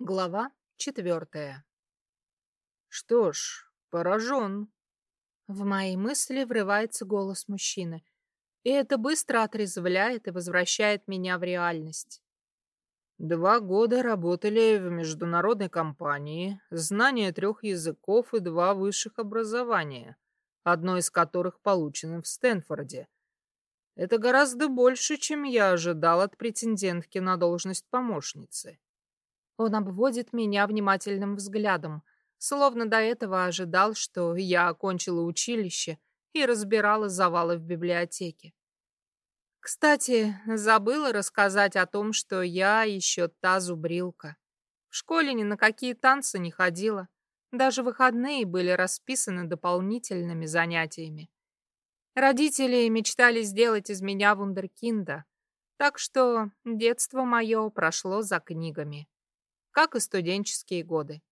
Глава четвертая. Что ж, поражен. В мои мысли врывается голос мужчины, и это быстро отрезвляет и возвращает меня в реальность. Два года работали в международной компании, знание трех языков и два высших образования, одно из которых получено в Стэнфорде. Это гораздо больше, чем я ожидал от претендентки на должность помощницы. Он обводит меня внимательным взглядом, словно до этого ожидал, что я окончила училище и разбирала завалы в библиотеке. Кстати, забыла рассказать о том, что я еще та зубрилка. В школе ни на какие танцы не ходила. Даже выходные были расписаны дополнительными занятиями. Родители мечтали сделать из меня вундеркинда, так что детство мое прошло за книгами как и студенческие годы.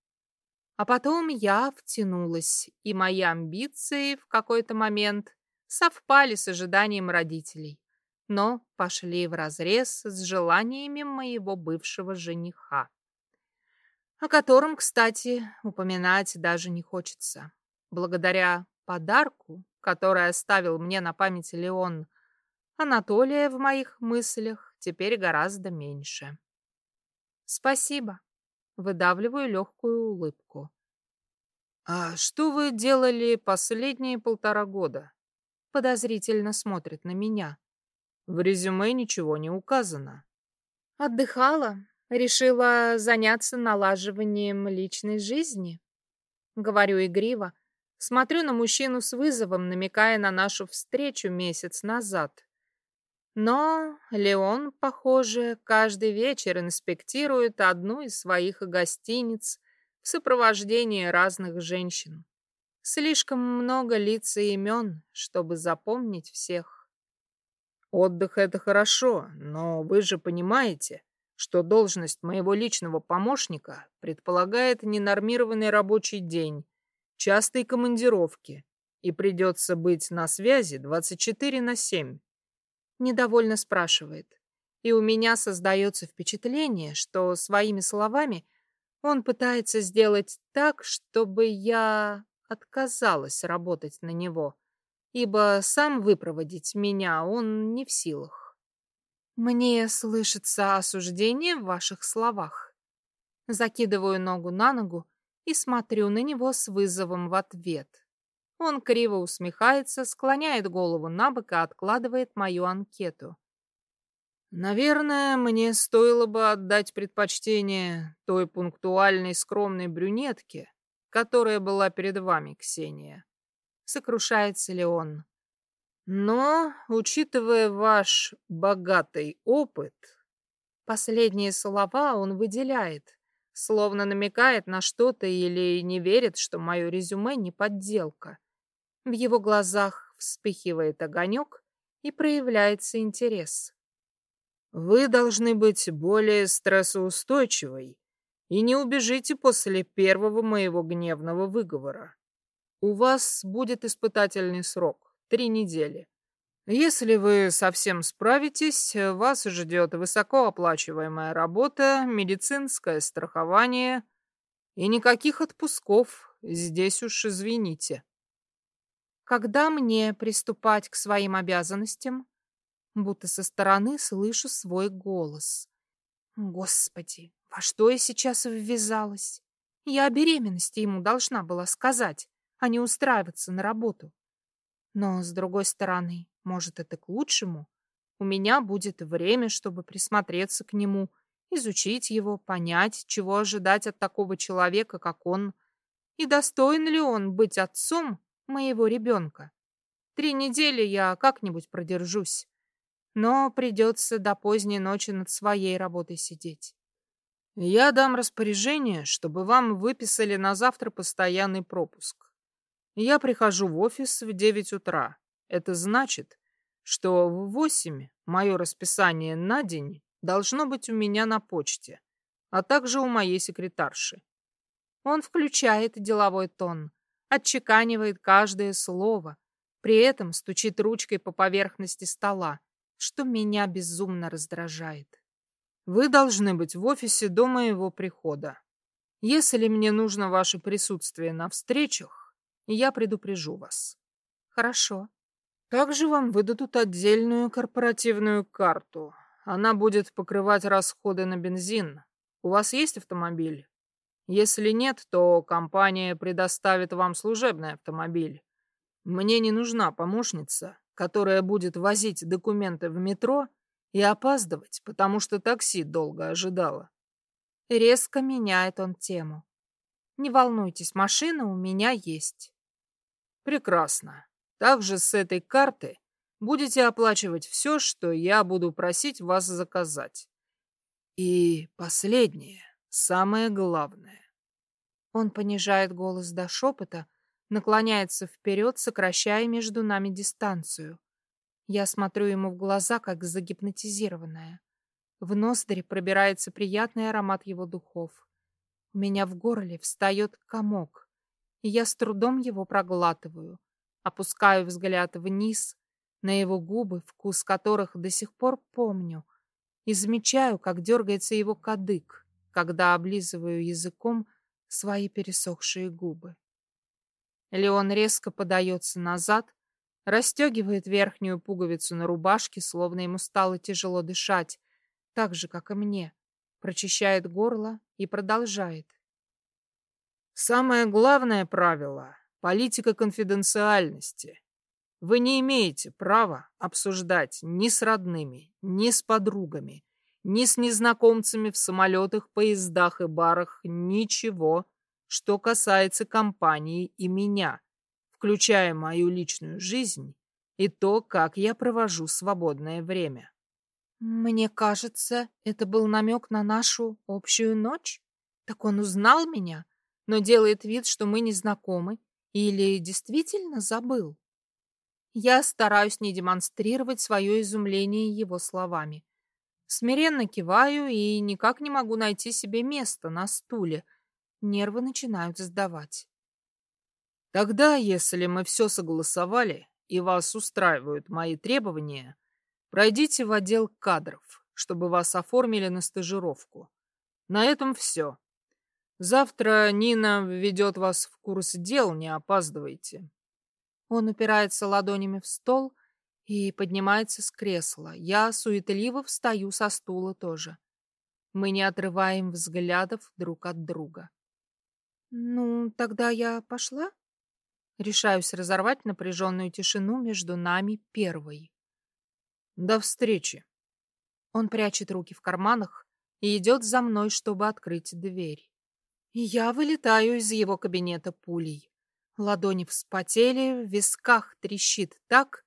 А потом я втянулась, и мои амбиции в какой-то момент совпали с ожиданием родителей, но пошли вразрез с желаниями моего бывшего жениха, о котором, кстати, упоминать даже не хочется. Благодаря подарку, который оставил мне на память Леон, Анатолия в моих мыслях теперь гораздо меньше. Спасибо. Выдавливаю легкую улыбку. «А что вы делали последние полтора года?» Подозрительно смотрит на меня. В резюме ничего не указано. Отдыхала. Решила заняться налаживанием личной жизни. Говорю игриво. Смотрю на мужчину с вызовом, намекая на нашу встречу месяц назад. Но Леон, похоже, каждый вечер инспектирует одну из своих гостиниц в сопровождении разных женщин. Слишком много лиц и имен, чтобы запомнить всех. Отдых — это хорошо, но вы же понимаете, что должность моего личного помощника предполагает ненормированный рабочий день, частые командировки, и придется быть на связи 24 на 7 недовольно спрашивает. И у меня создается впечатление, что своими словами он пытается сделать так, чтобы я отказалась работать на него, ибо сам выпроводить меня он не в силах. Мне слышится осуждение в ваших словах. Закидываю ногу на ногу и смотрю на него с вызовом в ответ. Он криво усмехается, склоняет голову на бок и откладывает мою анкету. Наверное, мне стоило бы отдать предпочтение той пунктуальной скромной брюнетке, которая была перед вами, Ксения. Сокрушается ли он? Но, учитывая ваш богатый опыт... Последние слова он выделяет, словно намекает на что-то или не верит, что мое резюме не подделка. В его глазах вспыхивает огонек и проявляется интерес. Вы должны быть более стрессоустойчивой и не убежите после первого моего гневного выговора. У вас будет испытательный срок — три недели. Если вы совсем справитесь, вас ждет высокооплачиваемая работа, медицинское страхование и никаких отпусков, здесь уж извините. Когда мне приступать к своим обязанностям? Будто со стороны слышу свой голос. Господи, во что я сейчас ввязалась? Я о беременности ему должна была сказать, а не устраиваться на работу. Но, с другой стороны, может, это к лучшему. У меня будет время, чтобы присмотреться к нему, изучить его, понять, чего ожидать от такого человека, как он, и достоин ли он быть отцом моего ребенка. Три недели я как-нибудь продержусь, но придется до поздней ночи над своей работой сидеть. Я дам распоряжение, чтобы вам выписали на завтра постоянный пропуск. Я прихожу в офис в девять утра. Это значит, что в восемь мое расписание на день должно быть у меня на почте, а также у моей секретарши. Он включает деловой тон, отчеканивает каждое слово, при этом стучит ручкой по поверхности стола, что меня безумно раздражает. Вы должны быть в офисе до моего прихода. Если мне нужно ваше присутствие на встречах, я предупрежу вас. Хорошо. Также вам выдадут отдельную корпоративную карту. Она будет покрывать расходы на бензин. У вас есть автомобиль? Если нет, то компания предоставит вам служебный автомобиль. Мне не нужна помощница, которая будет возить документы в метро и опаздывать, потому что такси долго ожидала. Резко меняет он тему. Не волнуйтесь, машина у меня есть. Прекрасно. Также с этой карты будете оплачивать все, что я буду просить вас заказать. И последнее, самое главное. Он понижает голос до шепота, наклоняется вперед, сокращая между нами дистанцию. Я смотрю ему в глаза, как загипнотизированная. В ноздри пробирается приятный аромат его духов. У меня в горле встает комок, и я с трудом его проглатываю. Опускаю взгляд вниз, на его губы, вкус которых до сих пор помню, и замечаю, как дергается его кадык, когда облизываю языком свои пересохшие губы. Леон резко подается назад, расстегивает верхнюю пуговицу на рубашке, словно ему стало тяжело дышать, так же, как и мне, прочищает горло и продолжает. Самое главное правило — политика конфиденциальности. Вы не имеете права обсуждать ни с родными, ни с подругами, ни с незнакомцами в самолетах, поездах и барах ничего, что касается компании и меня, включая мою личную жизнь и то, как я провожу свободное время. Мне кажется, это был намек на нашу общую ночь. Так он узнал меня, но делает вид, что мы не знакомы, или действительно забыл. Я стараюсь не демонстрировать свое изумление его словами. Смиренно киваю и никак не могу найти себе места на стуле. Нервы начинают сдавать. Тогда, если мы все согласовали и вас устраивают мои требования, Пройдите в отдел кадров, чтобы вас оформили на стажировку. На этом все. Завтра Нина введет вас в курс дел, не опаздывайте. Он упирается ладонями в стол и поднимается с кресла. Я суетливо встаю со стула тоже. Мы не отрываем взглядов друг от друга. «Ну, тогда я пошла?» Решаюсь разорвать напряженную тишину между нами первой. До встречи. Он прячет руки в карманах и идет за мной, чтобы открыть дверь. я вылетаю из его кабинета пулей. Ладони вспотели, в висках трещит так,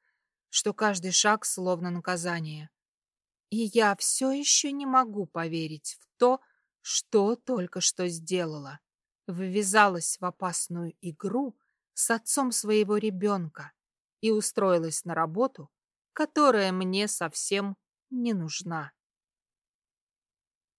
что каждый шаг словно наказание. И я все еще не могу поверить в то, что только что сделала. Ввязалась в опасную игру с отцом своего ребенка и устроилась на работу, которая мне совсем не нужна.